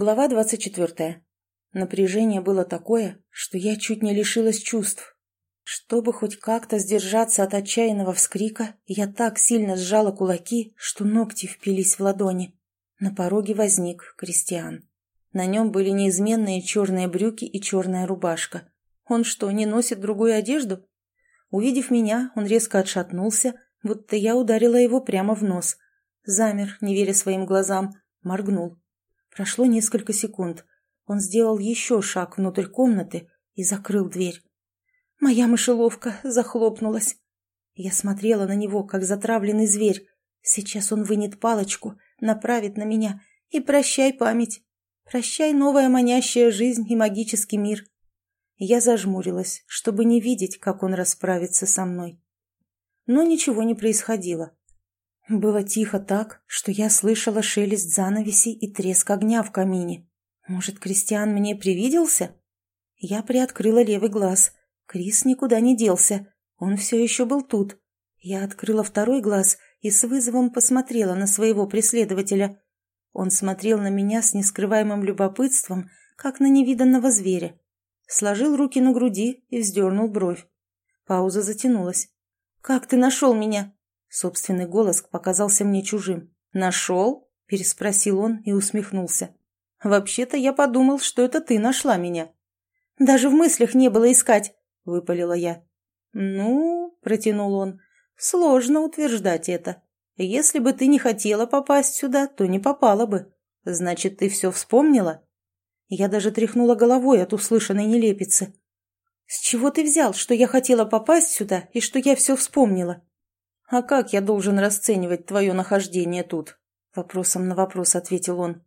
Глава двадцать четвертая. Напряжение было такое, что я чуть не лишилась чувств. Чтобы хоть как-то сдержаться от отчаянного вскрика, я так сильно сжала кулаки, что ногти впились в ладони. На пороге возник Кристиан. На нем были неизменные черные брюки и черная рубашка. Он что, не носит другую одежду? Увидев меня, он резко отшатнулся, будто я ударила его прямо в нос. Замер, не веря своим глазам, моргнул. Прошло несколько секунд. Он сделал еще шаг внутрь комнаты и закрыл дверь. Моя мышеловка захлопнулась. Я смотрела на него, как затравленный зверь. Сейчас он вынет палочку, направит на меня и прощай память. Прощай новая манящая жизнь и магический мир. Я зажмурилась, чтобы не видеть, как он расправится со мной. Но ничего не происходило. Было тихо так, что я слышала шелест занавесей и треск огня в камине. Может, Кристиан мне привиделся? Я приоткрыла левый глаз. Крис никуда не делся. Он все еще был тут. Я открыла второй глаз и с вызовом посмотрела на своего преследователя. Он смотрел на меня с нескрываемым любопытством, как на невиданного зверя. Сложил руки на груди и вздернул бровь. Пауза затянулась. «Как ты нашел меня?» Собственный голос показался мне чужим. «Нашел?» – переспросил он и усмехнулся. «Вообще-то я подумал, что это ты нашла меня». «Даже в мыслях не было искать», – выпалила я. «Ну», – протянул он, – «сложно утверждать это. Если бы ты не хотела попасть сюда, то не попала бы. Значит, ты все вспомнила?» Я даже тряхнула головой от услышанной нелепицы. «С чего ты взял, что я хотела попасть сюда и что я все вспомнила?» «А как я должен расценивать твое нахождение тут?» Вопросом на вопрос ответил он.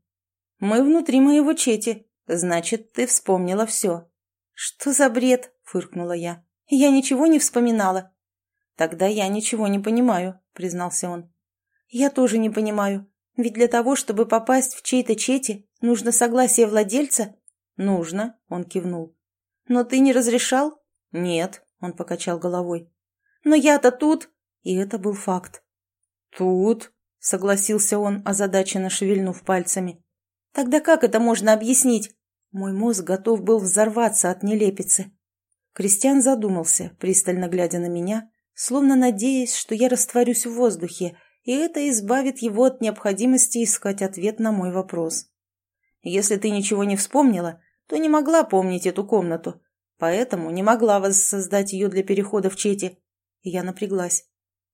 «Мы внутри моего чети. Значит, ты вспомнила все». «Что за бред?» — фыркнула я. «Я ничего не вспоминала». «Тогда я ничего не понимаю», — признался он. «Я тоже не понимаю. Ведь для того, чтобы попасть в чей-то чети, нужно согласие владельца?» «Нужно», — он кивнул. «Но ты не разрешал?» «Нет», — он покачал головой. «Но я-то тут...» И это был факт. «Тут», — согласился он, озадаченно шевельнув пальцами. «Тогда как это можно объяснить?» Мой мозг готов был взорваться от нелепицы. Кристиан задумался, пристально глядя на меня, словно надеясь, что я растворюсь в воздухе, и это избавит его от необходимости искать ответ на мой вопрос. «Если ты ничего не вспомнила, то не могла помнить эту комнату, поэтому не могла воссоздать ее для перехода в Чети». Я напряглась.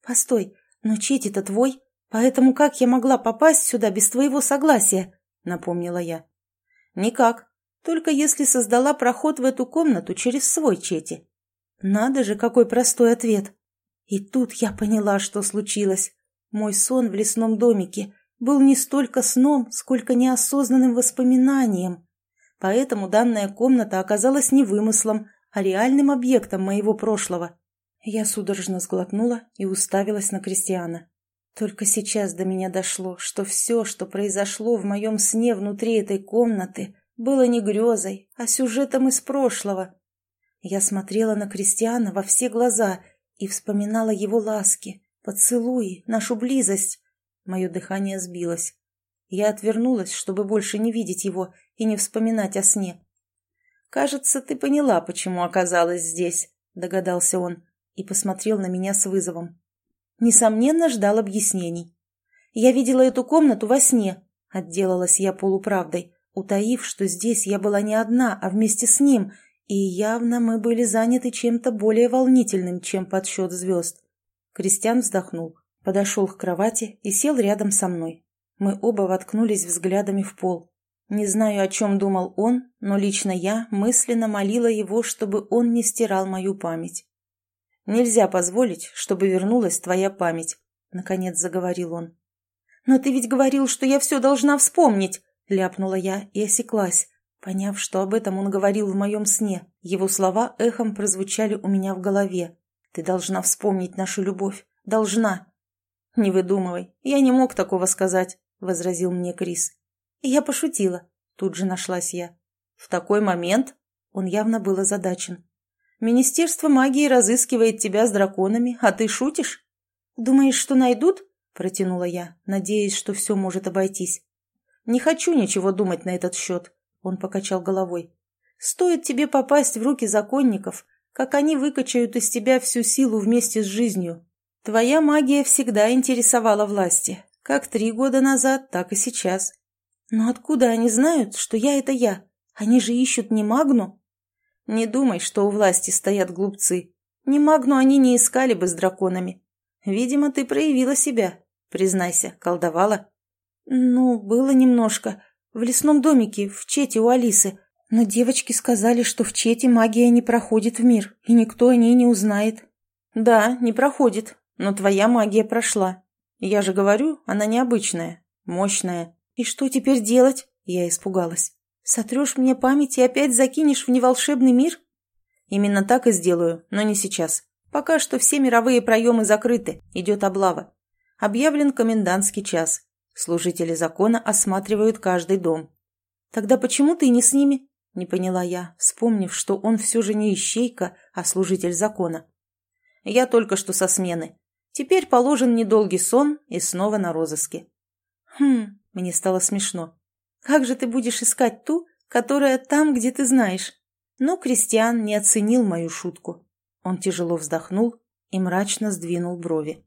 «Постой, но Чети-то твой, поэтому как я могла попасть сюда без твоего согласия?» — напомнила я. «Никак, только если создала проход в эту комнату через свой Чети». Надо же, какой простой ответ. И тут я поняла, что случилось. Мой сон в лесном домике был не столько сном, сколько неосознанным воспоминанием. Поэтому данная комната оказалась не вымыслом, а реальным объектом моего прошлого. Я судорожно сглотнула и уставилась на Кристиана. Только сейчас до меня дошло, что все, что произошло в моем сне внутри этой комнаты, было не грезой, а сюжетом из прошлого. Я смотрела на Кристиана во все глаза и вспоминала его ласки, поцелуи, нашу близость. Мое дыхание сбилось. Я отвернулась, чтобы больше не видеть его и не вспоминать о сне. «Кажется, ты поняла, почему оказалась здесь», — догадался он и посмотрел на меня с вызовом. Несомненно, ждал объяснений. «Я видела эту комнату во сне», — отделалась я полуправдой, утаив, что здесь я была не одна, а вместе с ним, и явно мы были заняты чем-то более волнительным, чем подсчет звезд. Кристиан вздохнул, подошел к кровати и сел рядом со мной. Мы оба воткнулись взглядами в пол. Не знаю, о чем думал он, но лично я мысленно молила его, чтобы он не стирал мою память. Нельзя позволить, чтобы вернулась твоя память», — наконец заговорил он. «Но ты ведь говорил, что я все должна вспомнить», — ляпнула я и осеклась, поняв, что об этом он говорил в моем сне. Его слова эхом прозвучали у меня в голове. «Ты должна вспомнить нашу любовь. Должна». «Не выдумывай. Я не мог такого сказать», — возразил мне Крис. «Я пошутила», — тут же нашлась я. «В такой момент...» Он явно был озадачен. Министерство магии разыскивает тебя с драконами, а ты шутишь? Думаешь, что найдут? Протянула я, надеясь, что все может обойтись. Не хочу ничего думать на этот счет», — он покачал головой. «Стоит тебе попасть в руки законников, как они выкачают из тебя всю силу вместе с жизнью. Твоя магия всегда интересовала власти, как три года назад, так и сейчас. Но откуда они знают, что я — это я? Они же ищут не Магну?» «Не думай, что у власти стоят глупцы. Не Магну они не искали бы с драконами. Видимо, ты проявила себя. Признайся, колдовала?» «Ну, было немножко. В лесном домике, в Чете у Алисы. Но девочки сказали, что в Чете магия не проходит в мир, и никто о ней не узнает». «Да, не проходит, но твоя магия прошла. Я же говорю, она необычная, мощная. И что теперь делать?» Я испугалась. «Сотрешь мне память и опять закинешь в неволшебный мир?» «Именно так и сделаю, но не сейчас. Пока что все мировые проемы закрыты, идет облава. Объявлен комендантский час. Служители закона осматривают каждый дом. «Тогда почему ты не с ними?» – не поняла я, вспомнив, что он все же не ищейка, а служитель закона. «Я только что со смены. Теперь положен недолгий сон и снова на розыске». «Хм, мне стало смешно. Как же ты будешь искать ту, которая там, где ты знаешь?» Но Кристиан не оценил мою шутку. Он тяжело вздохнул и мрачно сдвинул брови.